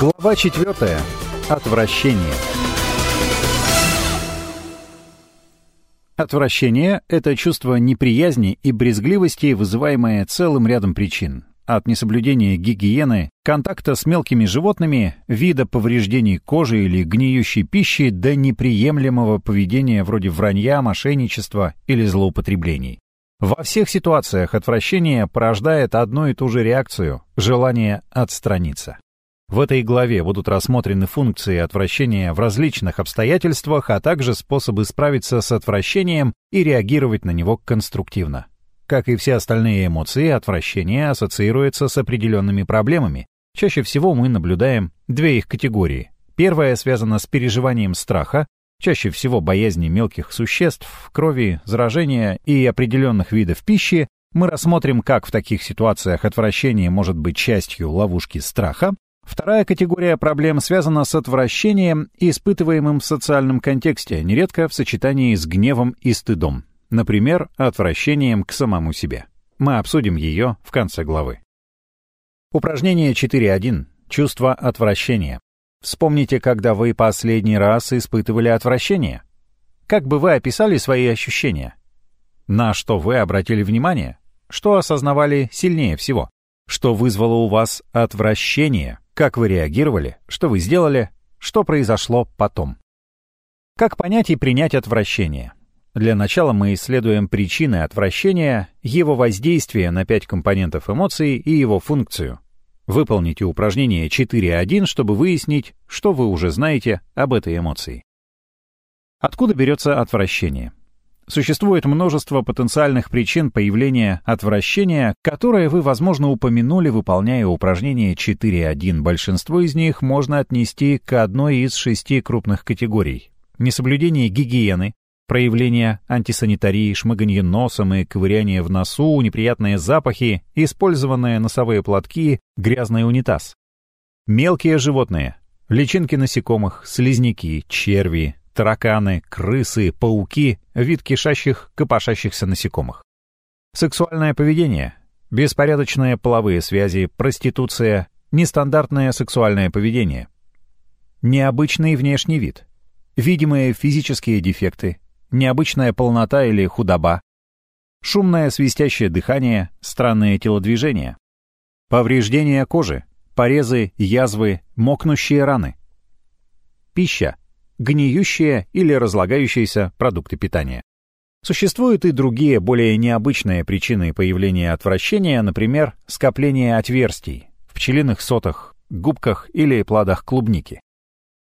Глава 4. Отвращение. Отвращение – это чувство неприязни и брезгливости, вызываемое целым рядом причин. От несоблюдения гигиены, контакта с мелкими животными, вида повреждений кожи или гниющей пищи до неприемлемого поведения вроде вранья, мошенничества или злоупотреблений. Во всех ситуациях отвращение порождает одну и ту же реакцию – желание отстраниться. В этой главе будут рассмотрены функции отвращения в различных обстоятельствах, а также способы справиться с отвращением и реагировать на него конструктивно. Как и все остальные эмоции, отвращение ассоциируется с определенными проблемами. Чаще всего мы наблюдаем две их категории. Первая связана с переживанием страха, чаще всего боязни мелких существ, крови, заражения и определенных видов пищи, мы рассмотрим, как в таких ситуациях отвращение может быть частью ловушки страха, Вторая категория проблем связана с отвращением, испытываемым в социальном контексте, нередко в сочетании с гневом и стыдом. Например, отвращением к самому себе. Мы обсудим ее в конце главы. Упражнение 4.1. Чувство отвращения. Вспомните, когда вы последний раз испытывали отвращение. Как бы вы описали свои ощущения? На что вы обратили внимание? Что осознавали сильнее всего? Что вызвало у вас отвращение? Как вы реагировали? Что вы сделали? Что произошло потом? Как понять и принять отвращение? Для начала мы исследуем причины отвращения, его воздействие на пять компонентов эмоций и его функцию. Выполните упражнение 4.1, чтобы выяснить, что вы уже знаете об этой эмоции. Откуда берется отвращение? Существует множество потенциальных причин появления отвращения, которые вы, возможно, упомянули, выполняя упражнение 4.1. Большинство из них можно отнести к одной из шести крупных категорий. Несоблюдение гигиены, проявление антисанитарии, шмыганье носом и ковыряние в носу, неприятные запахи, использованные носовые платки, грязный унитаз. Мелкие животные, личинки насекомых, слизняки, черви, тараканы, крысы, пауки, вид кишащих, копошащихся насекомых. Сексуальное поведение, беспорядочные половые связи, проституция, нестандартное сексуальное поведение. Необычный внешний вид, видимые физические дефекты, необычная полнота или худоба, шумное свистящее дыхание, странные телодвижения, повреждения кожи, порезы, язвы, мокнущие раны. Пища, гниющие или разлагающиеся продукты питания. Существуют и другие, более необычные причины появления отвращения, например, скопление отверстий в пчелиных сотах, губках или плодах клубники.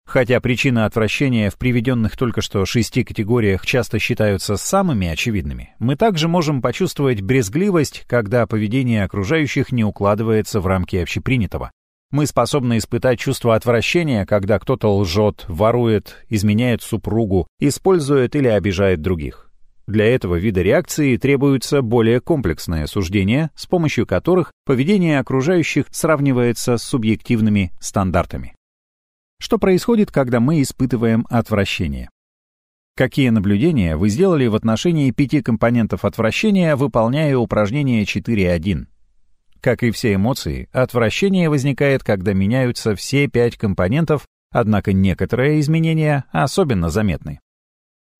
Хотя причины отвращения в приведенных только что шести категориях часто считаются самыми очевидными, мы также можем почувствовать брезгливость, когда поведение окружающих не укладывается в рамки общепринятого. Мы способны испытать чувство отвращения, когда кто-то лжет, ворует, изменяет супругу, использует или обижает других. Для этого вида реакции требуется более комплексное суждение, с помощью которых поведение окружающих сравнивается с субъективными стандартами. Что происходит, когда мы испытываем отвращение? Какие наблюдения вы сделали в отношении пяти компонентов отвращения, выполняя упражнение 4.1? Как и все эмоции, отвращение возникает, когда меняются все пять компонентов, однако некоторые изменения особенно заметны.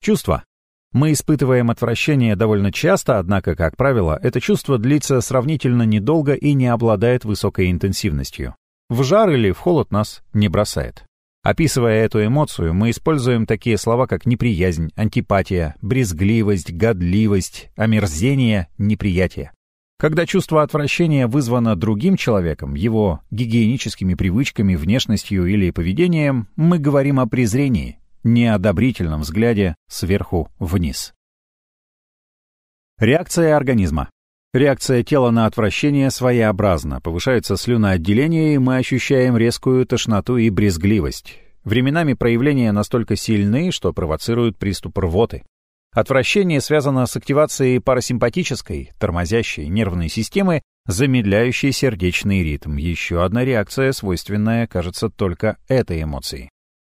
Чувства. Мы испытываем отвращение довольно часто, однако, как правило, это чувство длится сравнительно недолго и не обладает высокой интенсивностью. В жар или в холод нас не бросает. Описывая эту эмоцию, мы используем такие слова, как неприязнь, антипатия, брезгливость, годливость, омерзение, неприятие. Когда чувство отвращения вызвано другим человеком, его гигиеническими привычками, внешностью или поведением, мы говорим о презрении, неодобрительном взгляде сверху вниз. Реакция организма. Реакция тела на отвращение своеобразна, повышается слюноотделение, и мы ощущаем резкую тошноту и брезгливость. Временами проявления настолько сильны, что провоцируют приступ рвоты. Отвращение связано с активацией парасимпатической, тормозящей нервной системы, замедляющей сердечный ритм. Еще одна реакция, свойственная, кажется, только этой эмоции.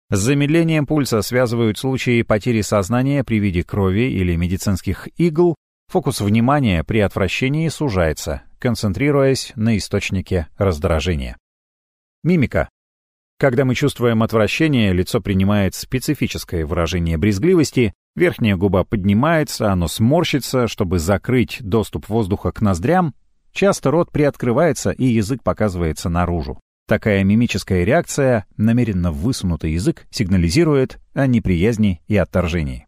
С замедлением пульса связывают случаи потери сознания при виде крови или медицинских игл, фокус внимания при отвращении сужается, концентрируясь на источнике раздражения. Мимика. Когда мы чувствуем отвращение, лицо принимает специфическое выражение брезгливости, верхняя губа поднимается, оно сморщится, чтобы закрыть доступ воздуха к ноздрям, часто рот приоткрывается и язык показывается наружу. Такая мимическая реакция, намеренно высунутый язык, сигнализирует о неприязни и отторжении.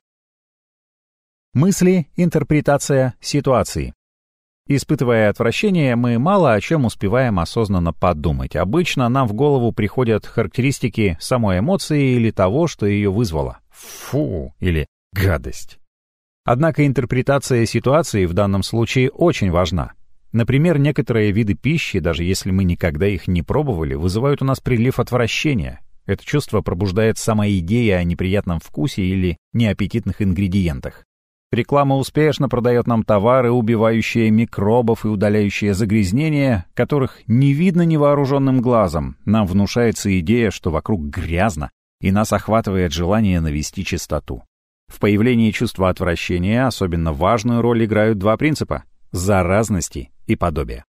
Мысли, интерпретация ситуации. Испытывая отвращение, мы мало о чем успеваем осознанно подумать. Обычно нам в голову приходят характеристики самой эмоции или того, что ее вызвало. Фу или гадость. Однако интерпретация ситуации в данном случае очень важна. Например, некоторые виды пищи, даже если мы никогда их не пробовали, вызывают у нас прилив отвращения. Это чувство пробуждает сама идея о неприятном вкусе или неаппетитных ингредиентах. Реклама успешно продает нам товары, убивающие микробов и удаляющие загрязнения, которых не видно невооруженным глазом. Нам внушается идея, что вокруг грязно, и нас охватывает желание навести чистоту. В появлении чувства отвращения особенно важную роль играют два принципа — заразности и подобия.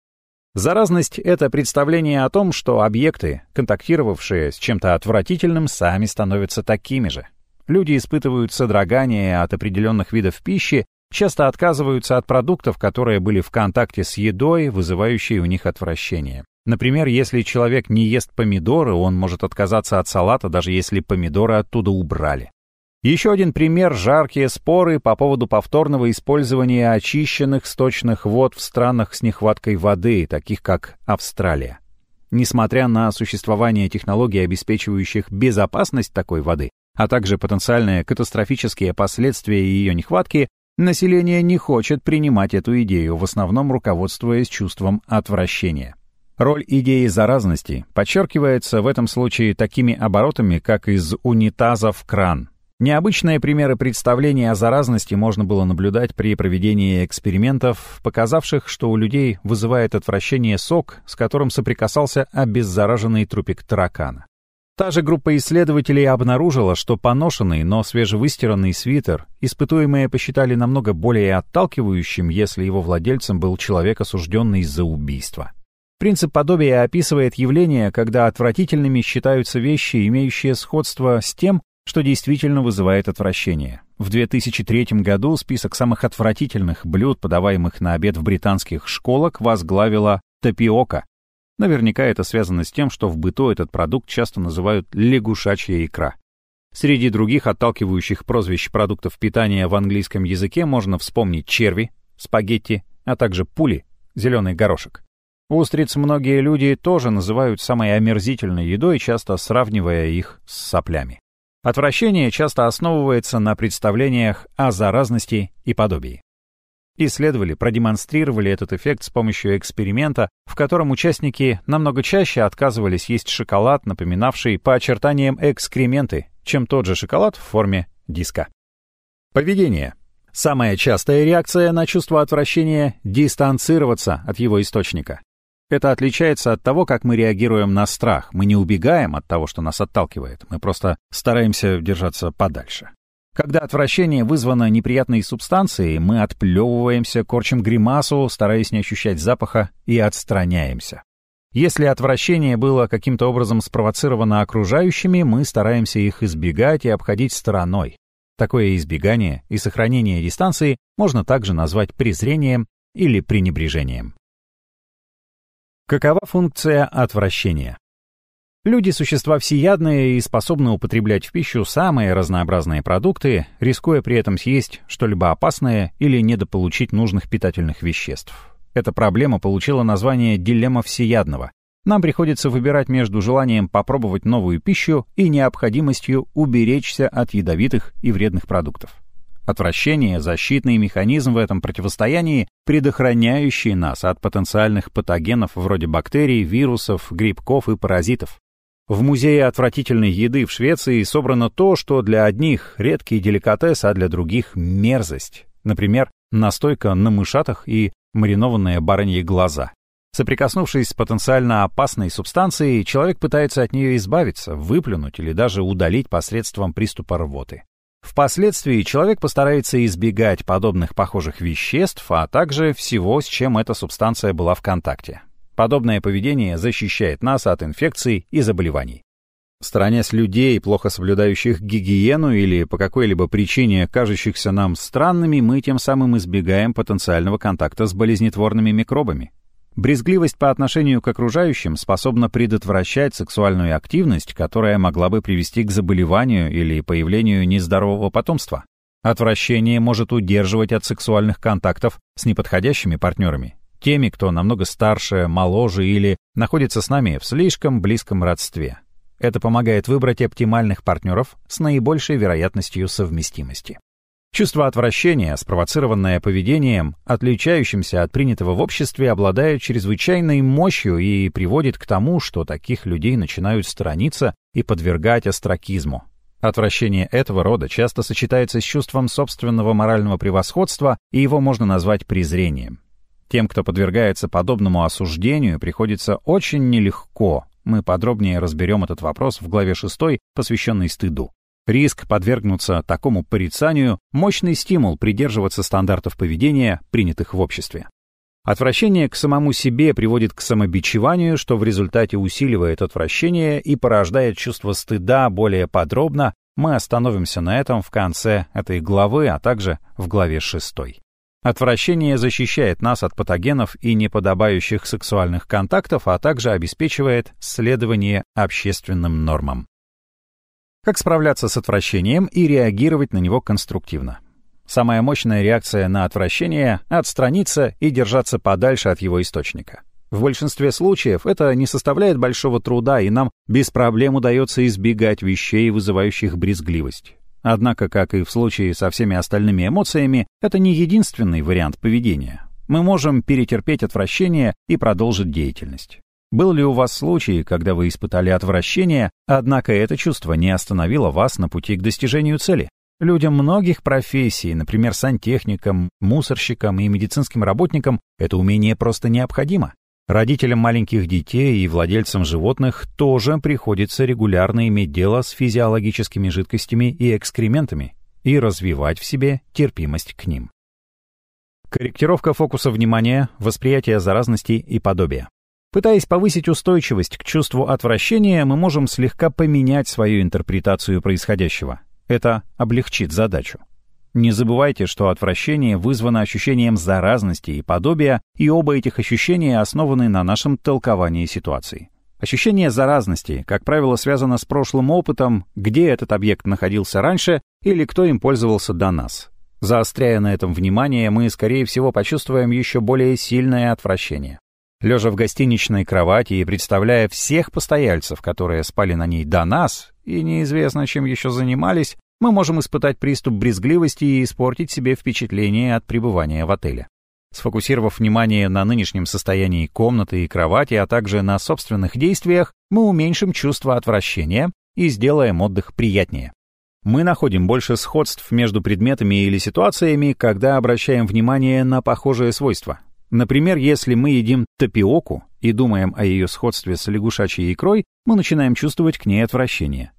Заразность — это представление о том, что объекты, контактировавшие с чем-то отвратительным, сами становятся такими же. Люди испытывают содрогание от определенных видов пищи, часто отказываются от продуктов, которые были в контакте с едой, вызывающей у них отвращение. Например, если человек не ест помидоры, он может отказаться от салата, даже если помидоры оттуда убрали. Еще один пример – жаркие споры по поводу повторного использования очищенных сточных вод в странах с нехваткой воды, таких как Австралия. Несмотря на существование технологий, обеспечивающих безопасность такой воды, а также потенциальные катастрофические последствия ее нехватки, население не хочет принимать эту идею, в основном руководствуясь чувством отвращения. Роль идеи заразности подчеркивается в этом случае такими оборотами, как из унитаза в кран. Необычные примеры представления о заразности можно было наблюдать при проведении экспериментов, показавших, что у людей вызывает отвращение сок, с которым соприкасался обеззараженный трупик таракана. Та же группа исследователей обнаружила, что поношенный, но свежевыстиранный свитер испытуемые посчитали намного более отталкивающим, если его владельцем был человек, осужденный за убийство. Принцип подобия описывает явление, когда отвратительными считаются вещи, имеющие сходство с тем, что действительно вызывает отвращение. В 2003 году список самых отвратительных блюд, подаваемых на обед в британских школах, возглавила тапиока, Наверняка это связано с тем, что в быту этот продукт часто называют лягушачья икра. Среди других отталкивающих прозвищ продуктов питания в английском языке можно вспомнить черви, спагетти, а также пули, зеленый горошек. Устриц многие люди тоже называют самой омерзительной едой, часто сравнивая их с соплями. Отвращение часто основывается на представлениях о заразности и подобии. Исследовали, продемонстрировали этот эффект с помощью эксперимента, в котором участники намного чаще отказывались есть шоколад, напоминавший по очертаниям экскременты, чем тот же шоколад в форме диска. Поведение. Самая частая реакция на чувство отвращения — дистанцироваться от его источника. Это отличается от того, как мы реагируем на страх. Мы не убегаем от того, что нас отталкивает, мы просто стараемся держаться подальше. Когда отвращение вызвано неприятной субстанцией, мы отплевываемся, корчим гримасу, стараясь не ощущать запаха, и отстраняемся. Если отвращение было каким-то образом спровоцировано окружающими, мы стараемся их избегать и обходить стороной. Такое избегание и сохранение дистанции можно также назвать презрением или пренебрежением. Какова функция отвращения? Люди — существа всеядные и способны употреблять в пищу самые разнообразные продукты, рискуя при этом съесть что-либо опасное или недополучить нужных питательных веществ. Эта проблема получила название «дилемма всеядного». Нам приходится выбирать между желанием попробовать новую пищу и необходимостью уберечься от ядовитых и вредных продуктов. Отвращение — защитный механизм в этом противостоянии, предохраняющий нас от потенциальных патогенов вроде бактерий, вирусов, грибков и паразитов. В музее отвратительной еды в Швеции собрано то, что для одних редкий деликатес, а для других мерзость. Например, настойка на мышатах и маринованные бараньи глаза. Соприкоснувшись с потенциально опасной субстанцией, человек пытается от нее избавиться, выплюнуть или даже удалить посредством приступа рвоты. Впоследствии человек постарается избегать подобных похожих веществ, а также всего, с чем эта субстанция была в контакте. Подобное поведение защищает нас от инфекций и заболеваний. Сторонясь людей, плохо соблюдающих гигиену или по какой-либо причине кажущихся нам странными, мы тем самым избегаем потенциального контакта с болезнетворными микробами. Брезгливость по отношению к окружающим способна предотвращать сексуальную активность, которая могла бы привести к заболеванию или появлению нездорового потомства. Отвращение может удерживать от сексуальных контактов с неподходящими партнерами, теми, кто намного старше, моложе или находится с нами в слишком близком родстве. Это помогает выбрать оптимальных партнеров с наибольшей вероятностью совместимости. Чувство отвращения, спровоцированное поведением, отличающимся от принятого в обществе, обладает чрезвычайной мощью и приводит к тому, что таких людей начинают сторониться и подвергать остракизму. Отвращение этого рода часто сочетается с чувством собственного морального превосходства, и его можно назвать презрением. Тем, кто подвергается подобному осуждению, приходится очень нелегко. Мы подробнее разберем этот вопрос в главе 6, посвященной стыду. Риск подвергнуться такому порицанию – мощный стимул придерживаться стандартов поведения, принятых в обществе. Отвращение к самому себе приводит к самобичеванию, что в результате усиливает отвращение и порождает чувство стыда более подробно. Мы остановимся на этом в конце этой главы, а также в главе 6. Отвращение защищает нас от патогенов и неподобающих сексуальных контактов, а также обеспечивает следование общественным нормам. Как справляться с отвращением и реагировать на него конструктивно? Самая мощная реакция на отвращение — отстраниться и держаться подальше от его источника. В большинстве случаев это не составляет большого труда, и нам без проблем удается избегать вещей, вызывающих брезгливость. Однако, как и в случае со всеми остальными эмоциями, это не единственный вариант поведения. Мы можем перетерпеть отвращение и продолжить деятельность. Был ли у вас случай, когда вы испытали отвращение, однако это чувство не остановило вас на пути к достижению цели? Людям многих профессий, например, сантехникам, мусорщикам и медицинским работникам, это умение просто необходимо. Родителям маленьких детей и владельцам животных тоже приходится регулярно иметь дело с физиологическими жидкостями и экскрементами и развивать в себе терпимость к ним. Корректировка фокуса внимания, восприятие заразности и подобия. Пытаясь повысить устойчивость к чувству отвращения, мы можем слегка поменять свою интерпретацию происходящего. Это облегчит задачу. Не забывайте, что отвращение вызвано ощущением заразности и подобия, и оба этих ощущения основаны на нашем толковании ситуации. Ощущение заразности, как правило, связано с прошлым опытом, где этот объект находился раньше или кто им пользовался до нас. Заостряя на этом внимание, мы, скорее всего, почувствуем еще более сильное отвращение. Лежа в гостиничной кровати и представляя всех постояльцев, которые спали на ней до нас, и неизвестно, чем еще занимались, мы можем испытать приступ брезгливости и испортить себе впечатление от пребывания в отеле. Сфокусировав внимание на нынешнем состоянии комнаты и кровати, а также на собственных действиях, мы уменьшим чувство отвращения и сделаем отдых приятнее. Мы находим больше сходств между предметами или ситуациями, когда обращаем внимание на похожие свойства. Например, если мы едим тапиоку и думаем о ее сходстве с лягушачьей икрой, мы начинаем чувствовать к ней отвращение.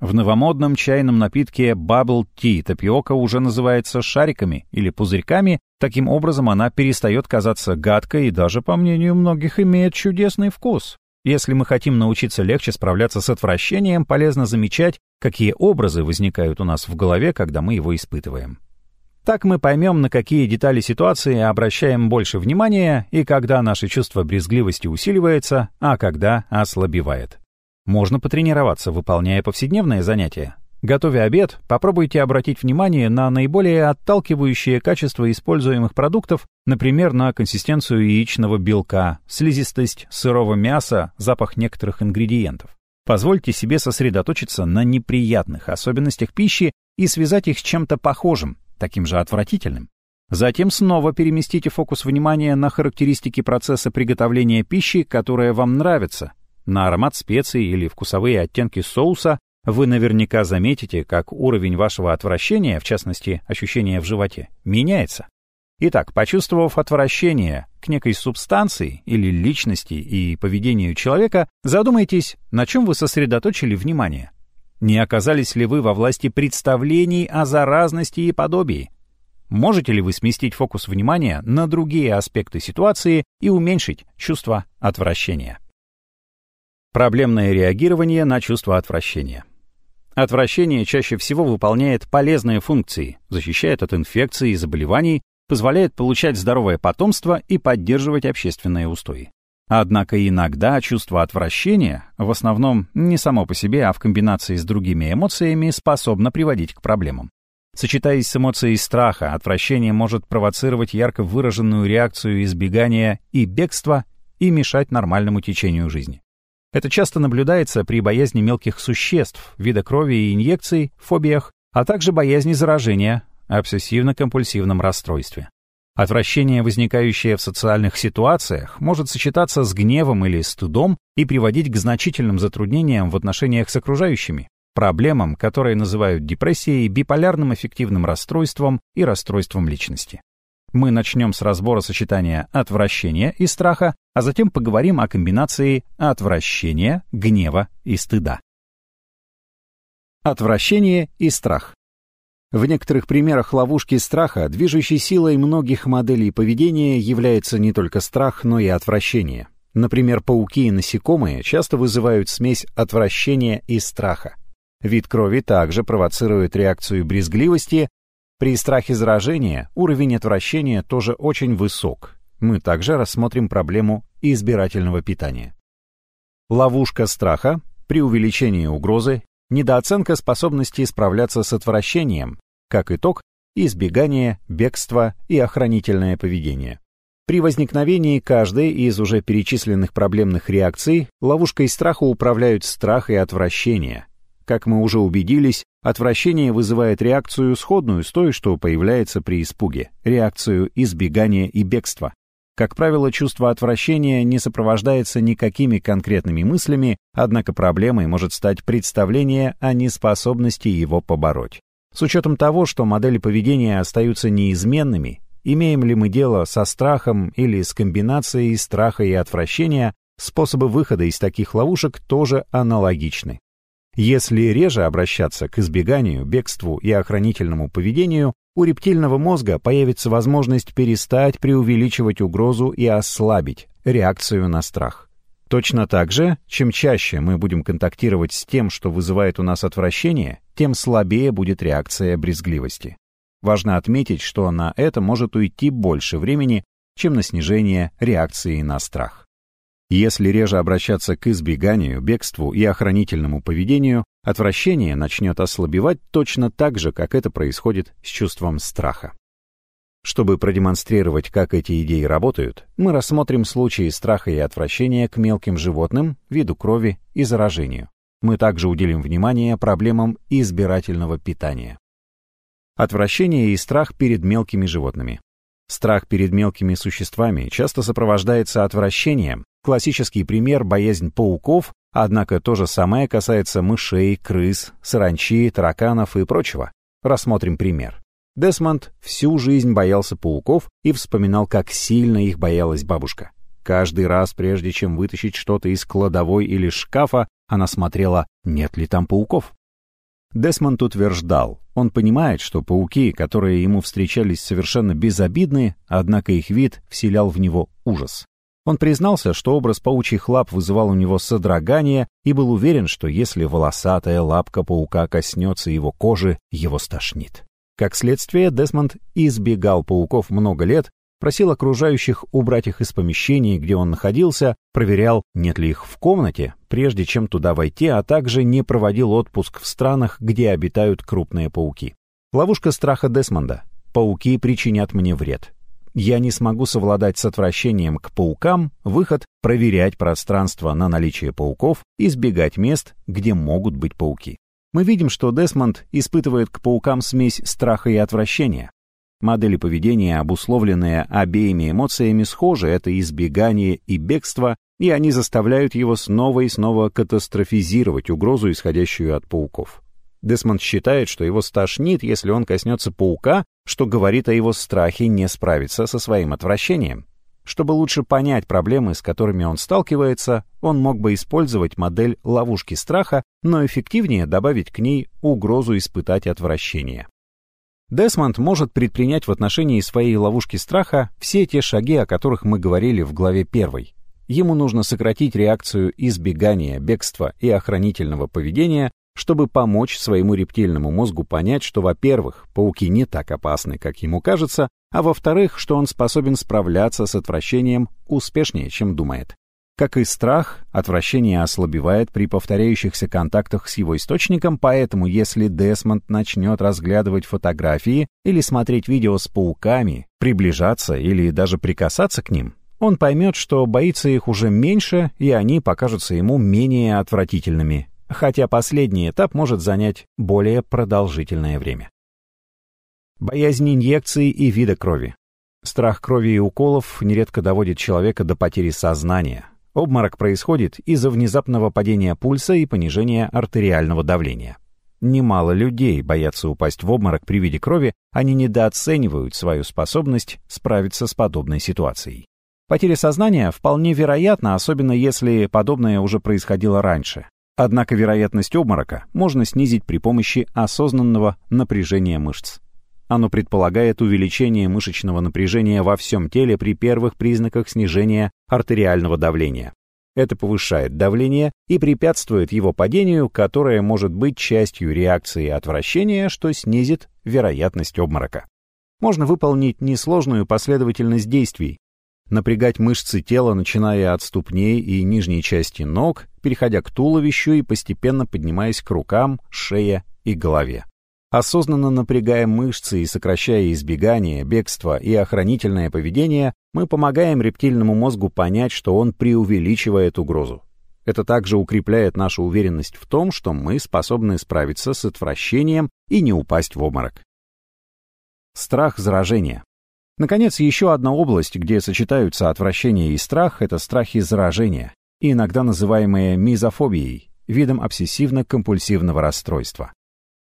В новомодном чайном напитке Bubble Tea тапиока уже называется шариками или пузырьками, таким образом она перестает казаться гадкой и даже, по мнению многих, имеет чудесный вкус. Если мы хотим научиться легче справляться с отвращением, полезно замечать, какие образы возникают у нас в голове, когда мы его испытываем. Так мы поймем, на какие детали ситуации обращаем больше внимания и когда наше чувство брезгливости усиливается, а когда ослабевает. Можно потренироваться, выполняя повседневные занятия. Готовя обед, попробуйте обратить внимание на наиболее отталкивающие качества используемых продуктов, например, на консистенцию яичного белка, слизистость сырого мяса, запах некоторых ингредиентов. Позвольте себе сосредоточиться на неприятных особенностях пищи и связать их с чем-то похожим, таким же отвратительным. Затем снова переместите фокус внимания на характеристики процесса приготовления пищи, которая вам нравится. На аромат специй или вкусовые оттенки соуса вы наверняка заметите, как уровень вашего отвращения, в частности, ощущения в животе, меняется. Итак, почувствовав отвращение к некой субстанции или личности и поведению человека, задумайтесь, на чем вы сосредоточили внимание. Не оказались ли вы во власти представлений о заразности и подобии? Можете ли вы сместить фокус внимания на другие аспекты ситуации и уменьшить чувство отвращения? Проблемное реагирование на чувство отвращения. Отвращение чаще всего выполняет полезные функции, защищает от инфекций и заболеваний, позволяет получать здоровое потомство и поддерживать общественные устои. Однако иногда чувство отвращения, в основном не само по себе, а в комбинации с другими эмоциями, способно приводить к проблемам. Сочетаясь с эмоцией страха, отвращение может провоцировать ярко выраженную реакцию избегания и бегства и мешать нормальному течению жизни. Это часто наблюдается при боязни мелких существ, вида крови и инъекций, фобиях, а также боязни заражения, обсессивно-компульсивном расстройстве. Отвращение, возникающее в социальных ситуациях, может сочетаться с гневом или стыдом и приводить к значительным затруднениям в отношениях с окружающими, проблемам, которые называют депрессией, биполярным аффективным расстройством и расстройством личности. Мы начнем с разбора сочетания отвращения и страха, а затем поговорим о комбинации отвращения, гнева и стыда. Отвращение и страх. В некоторых примерах ловушки страха движущей силой многих моделей поведения является не только страх, но и отвращение. Например, пауки и насекомые часто вызывают смесь отвращения и страха. Вид крови также провоцирует реакцию брезгливости, при страхе заражения уровень отвращения тоже очень высок. Мы также рассмотрим проблему избирательного питания. Ловушка страха, при увеличении угрозы, недооценка способности справляться с отвращением, как итог, избегание, бегство и охранительное поведение. При возникновении каждой из уже перечисленных проблемных реакций ловушкой страха управляют страх и отвращение, как мы уже убедились, отвращение вызывает реакцию, сходную с той, что появляется при испуге, реакцию избегания и бегства. Как правило, чувство отвращения не сопровождается никакими конкретными мыслями, однако проблемой может стать представление о неспособности его побороть. С учетом того, что модели поведения остаются неизменными, имеем ли мы дело со страхом или с комбинацией страха и отвращения, способы выхода из таких ловушек тоже аналогичны. Если реже обращаться к избеганию, бегству и охранительному поведению, у рептильного мозга появится возможность перестать преувеличивать угрозу и ослабить реакцию на страх. Точно так же, чем чаще мы будем контактировать с тем, что вызывает у нас отвращение, тем слабее будет реакция брезгливости. Важно отметить, что на это может уйти больше времени, чем на снижение реакции на страх. Если реже обращаться к избеганию, бегству и охранительному поведению, отвращение начнет ослабевать точно так же, как это происходит с чувством страха. Чтобы продемонстрировать, как эти идеи работают, мы рассмотрим случаи страха и отвращения к мелким животным, виду крови и заражению. Мы также уделим внимание проблемам избирательного питания. Отвращение и страх перед мелкими животными. Страх перед мелкими существами часто сопровождается отвращением, Классический пример – боязнь пауков, однако то же самое касается мышей, крыс, саранчи, тараканов и прочего. Рассмотрим пример. Десмонд всю жизнь боялся пауков и вспоминал, как сильно их боялась бабушка. Каждый раз, прежде чем вытащить что-то из кладовой или шкафа, она смотрела, нет ли там пауков. Десмонд утверждал, он понимает, что пауки, которые ему встречались совершенно безобидны, однако их вид вселял в него ужас. Он признался, что образ паучьих лап вызывал у него содрогание и был уверен, что если волосатая лапка паука коснется его кожи, его стошнит. Как следствие, Десмонд избегал пауков много лет, просил окружающих убрать их из помещений, где он находился, проверял, нет ли их в комнате, прежде чем туда войти, а также не проводил отпуск в странах, где обитают крупные пауки. Ловушка страха Десмонда. Пауки причинят мне вред я не смогу совладать с отвращением к паукам, выход — проверять пространство на наличие пауков, избегать мест, где могут быть пауки. Мы видим, что Десмонд испытывает к паукам смесь страха и отвращения. Модели поведения, обусловленные обеими эмоциями, схожи, это избегание и бегство, и они заставляют его снова и снова катастрофизировать угрозу, исходящую от пауков. Десмонд считает, что его стошнит, если он коснется паука, что говорит о его страхе не справиться со своим отвращением. Чтобы лучше понять проблемы, с которыми он сталкивается, он мог бы использовать модель ловушки страха, но эффективнее добавить к ней угрозу испытать отвращение. Десмонд может предпринять в отношении своей ловушки страха все те шаги, о которых мы говорили в главе 1. Ему нужно сократить реакцию избегания, бегства и охранительного поведения, чтобы помочь своему рептильному мозгу понять, что, во-первых, пауки не так опасны, как ему кажется, а во-вторых, что он способен справляться с отвращением успешнее, чем думает. Как и страх, отвращение ослабевает при повторяющихся контактах с его источником, поэтому если Десмонд начнет разглядывать фотографии или смотреть видео с пауками, приближаться или даже прикасаться к ним, он поймет, что боится их уже меньше, и они покажутся ему менее отвратительными, хотя последний этап может занять более продолжительное время. Боязнь инъекций и вида крови. Страх крови и уколов нередко доводит человека до потери сознания, Обморок происходит из-за внезапного падения пульса и понижения артериального давления. Немало людей боятся упасть в обморок при виде крови, они недооценивают свою способность справиться с подобной ситуацией. Потеря сознания вполне вероятна, особенно если подобное уже происходило раньше. Однако вероятность обморока можно снизить при помощи осознанного напряжения мышц. Оно предполагает увеличение мышечного напряжения во всем теле при первых признаках снижения артериального давления. Это повышает давление и препятствует его падению, которое может быть частью реакции отвращения, что снизит вероятность обморока. Можно выполнить несложную последовательность действий. Напрягать мышцы тела, начиная от ступней и нижней части ног, переходя к туловищу и постепенно поднимаясь к рукам, шее и голове. Осознанно напрягая мышцы и сокращая избегание, бегство и охранительное поведение, мы помогаем рептильному мозгу понять, что он преувеличивает угрозу. Это также укрепляет нашу уверенность в том, что мы способны справиться с отвращением и не упасть в обморок. Страх заражения. Наконец, еще одна область, где сочетаются отвращение и страх, это страхи заражения, иногда называемые мизофобией, видом обсессивно-компульсивного расстройства.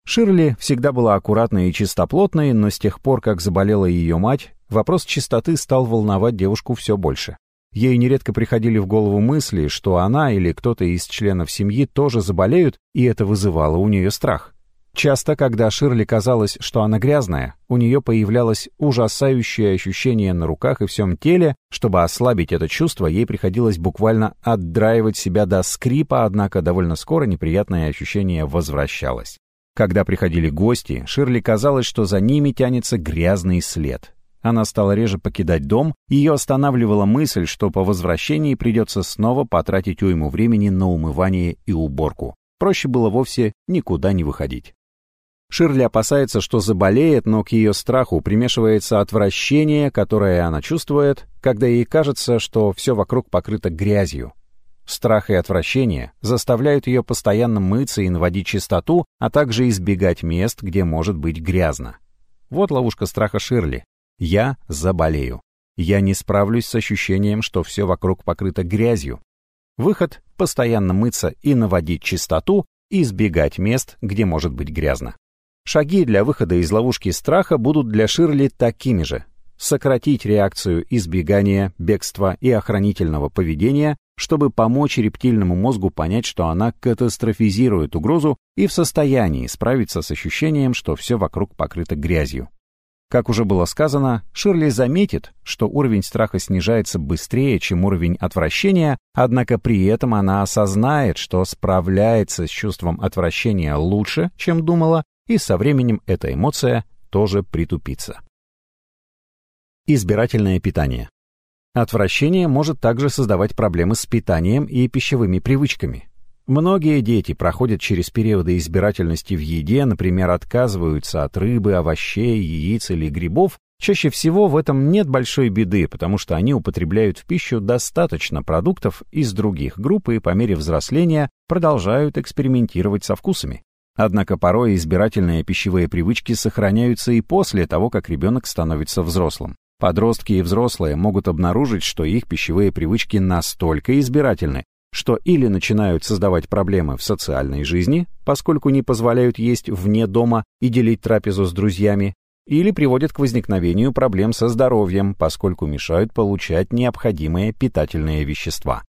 Ширли всегда была аккуратной и чистоплотной, но с тех пор, как заболела ее мать, вопрос чистоты стал волновать девушку все больше. Ей нередко приходили в голову мысли, что она или кто-то из членов семьи тоже заболеют, и это вызывало у нее страх. Часто, когда Ширли казалось, что она грязная, у нее появлялось ужасающее ощущение на руках и всем теле. Чтобы ослабить это чувство, ей приходилось буквально отдраивать себя до скрипа, однако довольно скоро неприятное ощущение возвращалось. Когда приходили гости, Ширли казалось, что за ними тянется грязный след. Она стала реже покидать дом, ее останавливала мысль, что по возвращении придется снова потратить уйму времени на умывание и уборку. Проще было вовсе никуда не выходить. Ширли опасается, что заболеет, но к ее страху примешивается отвращение, которое она чувствует, когда ей кажется, что все вокруг покрыто грязью, Страх и отвращение заставляют ее постоянно мыться и наводить чистоту, а также избегать мест, где может быть грязно. Вот ловушка страха Ширли. Я заболею. Я не справлюсь с ощущением, что все вокруг покрыто грязью. Выход — постоянно мыться и наводить чистоту, избегать мест, где может быть грязно. Шаги для выхода из ловушки страха будут для Ширли такими же. Сократить реакцию избегания, бегства и охранительного поведения, чтобы помочь рептильному мозгу понять, что она катастрофизирует угрозу и в состоянии справиться с ощущением, что все вокруг покрыто грязью. Как уже было сказано, Ширли заметит, что уровень страха снижается быстрее, чем уровень отвращения, однако при этом она осознает, что справляется с чувством отвращения лучше, чем думала, и со временем эта эмоция тоже притупится. Избирательное питание. Отвращение может также создавать проблемы с питанием и пищевыми привычками. Многие дети проходят через периоды избирательности в еде, например, отказываются от рыбы, овощей, яиц или грибов. Чаще всего в этом нет большой беды, потому что они употребляют в пищу достаточно продуктов из других групп и по мере взросления продолжают экспериментировать со вкусами. Однако порой избирательные пищевые привычки сохраняются и после того, как ребенок становится взрослым. Подростки и взрослые могут обнаружить, что их пищевые привычки настолько избирательны, что или начинают создавать проблемы в социальной жизни, поскольку не позволяют есть вне дома и делить трапезу с друзьями, или приводят к возникновению проблем со здоровьем, поскольку мешают получать необходимые питательные вещества.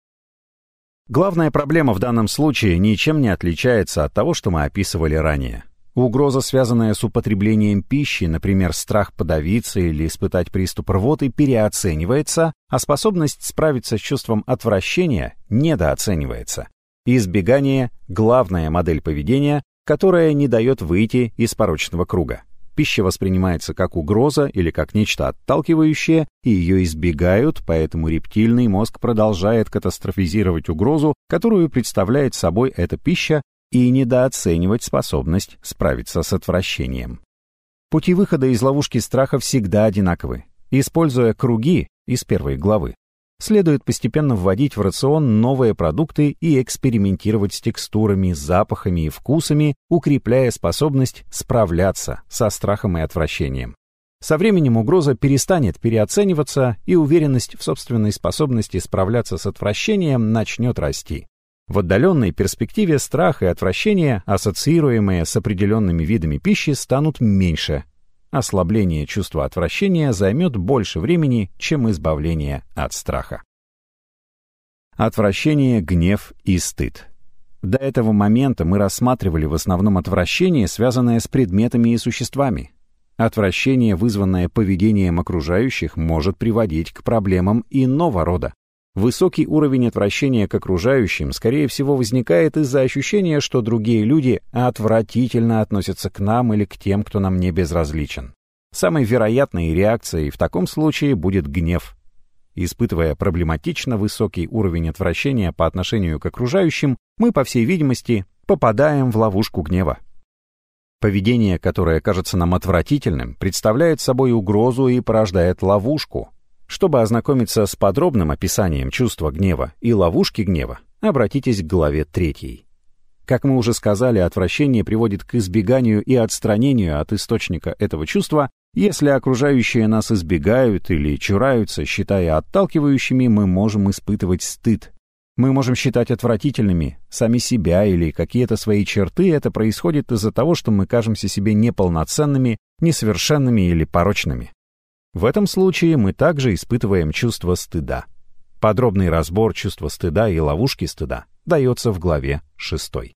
Главная проблема в данном случае ничем не отличается от того, что мы описывали ранее. Угроза, связанная с употреблением пищи, например, страх подавиться или испытать приступ рвоты, переоценивается, а способность справиться с чувством отвращения недооценивается. Избегание – главная модель поведения, которая не дает выйти из порочного круга. Пища воспринимается как угроза или как нечто отталкивающее, и ее избегают, поэтому рептильный мозг продолжает катастрофизировать угрозу, которую представляет собой эта пища, и недооценивать способность справиться с отвращением. Пути выхода из ловушки страха всегда одинаковы. Используя круги из первой главы, следует постепенно вводить в рацион новые продукты и экспериментировать с текстурами, запахами и вкусами, укрепляя способность справляться со страхом и отвращением. Со временем угроза перестанет переоцениваться, и уверенность в собственной способности справляться с отвращением начнет расти. В отдаленной перспективе страх и отвращение, ассоциируемые с определенными видами пищи, станут меньше. Ослабление чувства отвращения займет больше времени, чем избавление от страха. Отвращение, гнев и стыд. До этого момента мы рассматривали в основном отвращение, связанное с предметами и существами. Отвращение, вызванное поведением окружающих, может приводить к проблемам иного рода. Высокий уровень отвращения к окружающим, скорее всего, возникает из-за ощущения, что другие люди отвратительно относятся к нам или к тем, кто нам не безразличен. Самой вероятной реакцией в таком случае будет гнев. Испытывая проблематично высокий уровень отвращения по отношению к окружающим, мы, по всей видимости, попадаем в ловушку гнева. Поведение, которое кажется нам отвратительным, представляет собой угрозу и порождает ловушку, чтобы ознакомиться с подробным описанием чувства гнева и ловушки гнева, обратитесь к главе 3. Как мы уже сказали, отвращение приводит к избеганию и отстранению от источника этого чувства. Если окружающие нас избегают или чураются, считая отталкивающими, мы можем испытывать стыд. Мы можем считать отвратительными сами себя или какие-то свои черты. Это происходит из-за того, что мы кажемся себе неполноценными, несовершенными или порочными. В этом случае мы также испытываем чувство стыда. Подробный разбор чувства стыда и ловушки стыда дается в главе 6.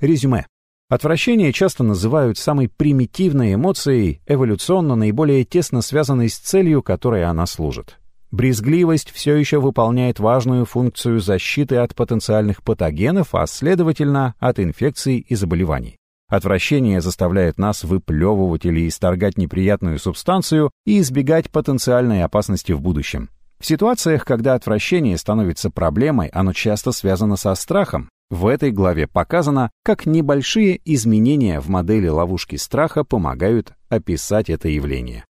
Резюме. Отвращение часто называют самой примитивной эмоцией, эволюционно наиболее тесно связанной с целью, которой она служит. Брезгливость все еще выполняет важную функцию защиты от потенциальных патогенов, а следовательно, от инфекций и заболеваний. Отвращение заставляет нас выплевывать или исторгать неприятную субстанцию и избегать потенциальной опасности в будущем. В ситуациях, когда отвращение становится проблемой, оно часто связано со страхом. В этой главе показано, как небольшие изменения в модели ловушки страха помогают описать это явление.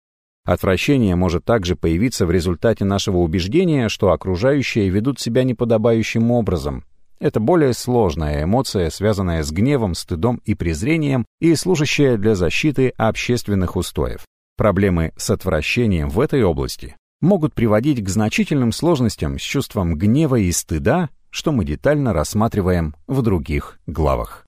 Отвращение может также появиться в результате нашего убеждения, что окружающие ведут себя неподобающим образом, это более сложная эмоция, связанная с гневом, стыдом и презрением и служащая для защиты общественных устоев. Проблемы с отвращением в этой области могут приводить к значительным сложностям с чувством гнева и стыда, что мы детально рассматриваем в других главах.